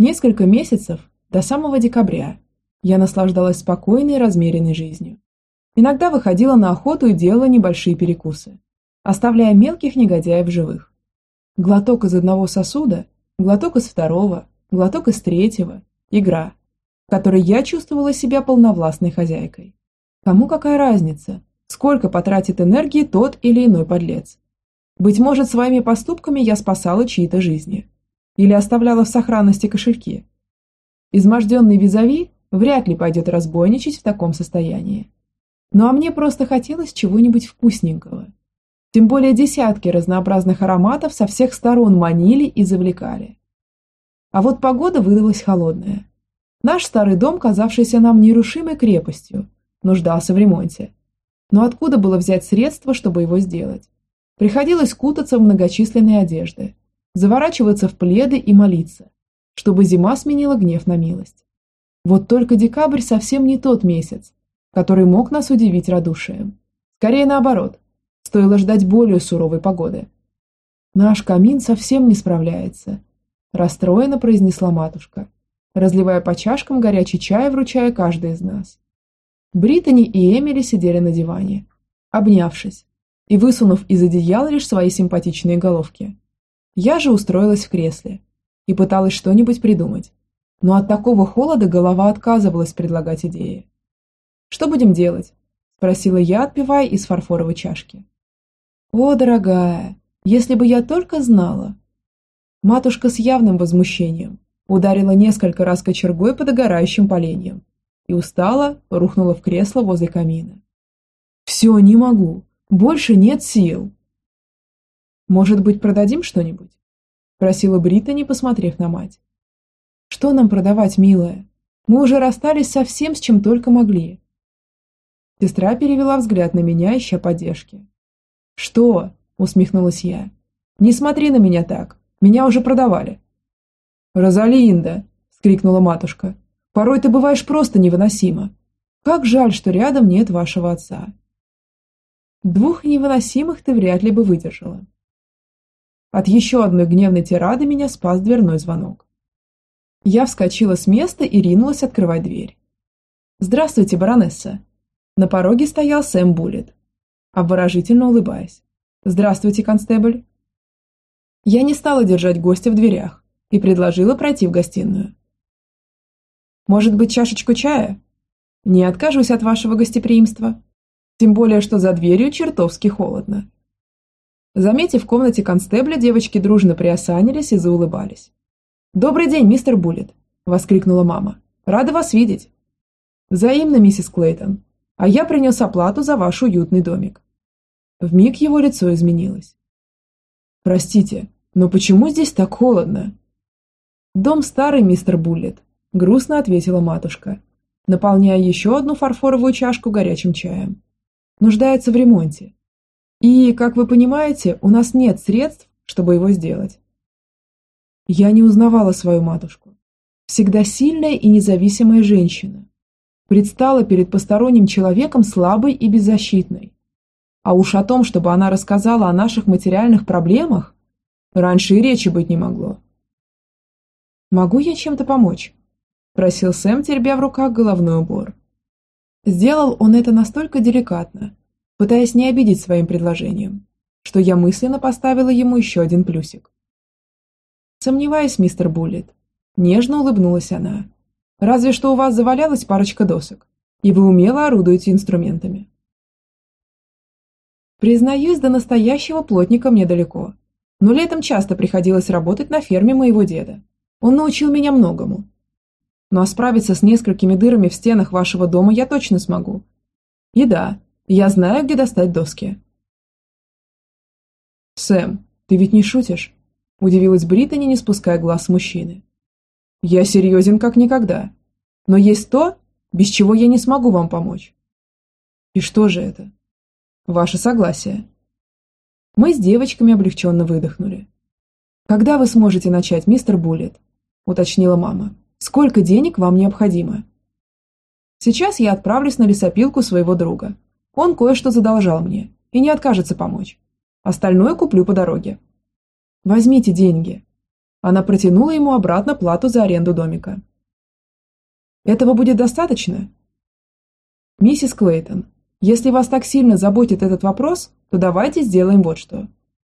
Несколько месяцев, до самого декабря, я наслаждалась спокойной и размеренной жизнью. Иногда выходила на охоту и делала небольшие перекусы, оставляя мелких негодяев живых. Глоток из одного сосуда, глоток из второго, глоток из третьего, игра, в которой я чувствовала себя полновластной хозяйкой. Кому какая разница, сколько потратит энергии тот или иной подлец? Быть может, своими поступками я спасала чьи-то жизни. Или оставляла в сохранности кошельки. Изможденный визави вряд ли пойдет разбойничать в таком состоянии. Ну а мне просто хотелось чего-нибудь вкусненького. Тем более десятки разнообразных ароматов со всех сторон манили и завлекали. А вот погода выдалась холодная. Наш старый дом, казавшийся нам нерушимой крепостью, нуждался в ремонте. Но откуда было взять средства, чтобы его сделать? Приходилось кутаться в многочисленные одежды, заворачиваться в пледы и молиться, чтобы зима сменила гнев на милость. Вот только декабрь совсем не тот месяц, который мог нас удивить радушием. Скорее наоборот – Стоило ждать более суровой погоды. «Наш камин совсем не справляется», – расстроенно произнесла матушка, разливая по чашкам горячий чай, вручая каждой из нас. Британи и Эмили сидели на диване, обнявшись и высунув из одеяла лишь свои симпатичные головки. Я же устроилась в кресле и пыталась что-нибудь придумать, но от такого холода голова отказывалась предлагать идеи. «Что будем делать?» – спросила я, отпивая из фарфоровой чашки. «О, дорогая, если бы я только знала!» Матушка с явным возмущением ударила несколько раз кочергой по догорающим поленьям и устала рухнула в кресло возле камина. «Все, не могу. Больше нет сил». «Может быть, продадим что-нибудь?» Просила Британи, посмотрев на мать. «Что нам продавать, милая? Мы уже расстались со всем, с чем только могли». Сестра перевела взгляд на меня, ища поддержки. «Что?» – усмехнулась я. «Не смотри на меня так. Меня уже продавали». «Розалинда!» – скрикнула матушка. «Порой ты бываешь просто невыносима. Как жаль, что рядом нет вашего отца». Двух невыносимых ты вряд ли бы выдержала. От еще одной гневной тирады меня спас дверной звонок. Я вскочила с места и ринулась открывать дверь. «Здравствуйте, баронесса!» На пороге стоял Сэм Буллет обворожительно улыбаясь. «Здравствуйте, констебль!» Я не стала держать гостя в дверях и предложила пройти в гостиную. «Может быть, чашечку чая?» «Не откажусь от вашего гостеприимства. Тем более, что за дверью чертовски холодно». Заметив в комнате констебля, девочки дружно приосанились и заулыбались. «Добрый день, мистер Буллет!» – воскликнула мама. «Рада вас видеть!» «Взаимно, миссис Клейтон. А я принес оплату за ваш уютный домик. В миг его лицо изменилось. «Простите, но почему здесь так холодно?» «Дом старый, мистер Буллет», – грустно ответила матушка, наполняя еще одну фарфоровую чашку горячим чаем. «Нуждается в ремонте. И, как вы понимаете, у нас нет средств, чтобы его сделать». Я не узнавала свою матушку. Всегда сильная и независимая женщина. Предстала перед посторонним человеком слабой и беззащитной. А уж о том, чтобы она рассказала о наших материальных проблемах, раньше и речи быть не могло. «Могу я чем-то помочь?» – просил Сэм, теребя в руках головной убор. Сделал он это настолько деликатно, пытаясь не обидеть своим предложением, что я мысленно поставила ему еще один плюсик. «Сомневаюсь, мистер Буллет», – нежно улыбнулась она. «Разве что у вас завалялась парочка досок, и вы умело орудуете инструментами. Признаюсь, до настоящего плотника мне далеко. Но летом часто приходилось работать на ферме моего деда. Он научил меня многому. Ну а справиться с несколькими дырами в стенах вашего дома я точно смогу. И да, я знаю, где достать доски. Сэм, ты ведь не шутишь? Удивилась Британи, не спуская глаз с мужчины. Я серьезен как никогда. Но есть то, без чего я не смогу вам помочь. И что же это? Ваше согласие. Мы с девочками облегченно выдохнули. «Когда вы сможете начать, мистер Буллет?» – уточнила мама. «Сколько денег вам необходимо?» «Сейчас я отправлюсь на лесопилку своего друга. Он кое-что задолжал мне и не откажется помочь. Остальное куплю по дороге». «Возьмите деньги». Она протянула ему обратно плату за аренду домика. «Этого будет достаточно?» «Миссис Клейтон, если вас так сильно заботит этот вопрос, то давайте сделаем вот что.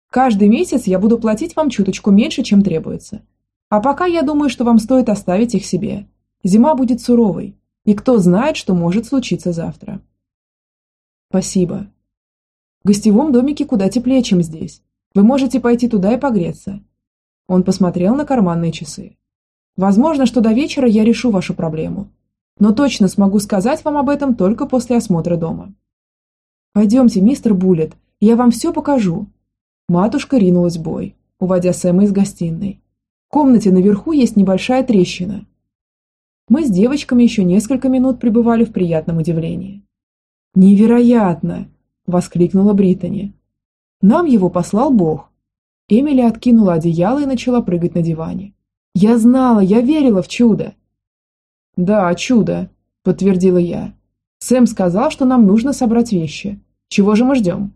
Каждый месяц я буду платить вам чуточку меньше, чем требуется. А пока я думаю, что вам стоит оставить их себе. Зима будет суровой, и кто знает, что может случиться завтра». «Спасибо. В гостевом домике куда теплее, чем здесь. Вы можете пойти туда и погреться. Он посмотрел на карманные часы. Возможно, что до вечера я решу вашу проблему. Но точно смогу сказать вам об этом только после осмотра дома. Пойдемте, мистер Буллет, я вам все покажу. Матушка ринулась в бой, уводя Сэма из гостиной. В комнате наверху есть небольшая трещина. Мы с девочками еще несколько минут пребывали в приятном удивлении. «Невероятно!» – воскликнула Британи. «Нам его послал Бог. Эмили откинула одеяло и начала прыгать на диване. «Я знала, я верила в чудо!» «Да, чудо», – подтвердила я. «Сэм сказал, что нам нужно собрать вещи. Чего же мы ждем?»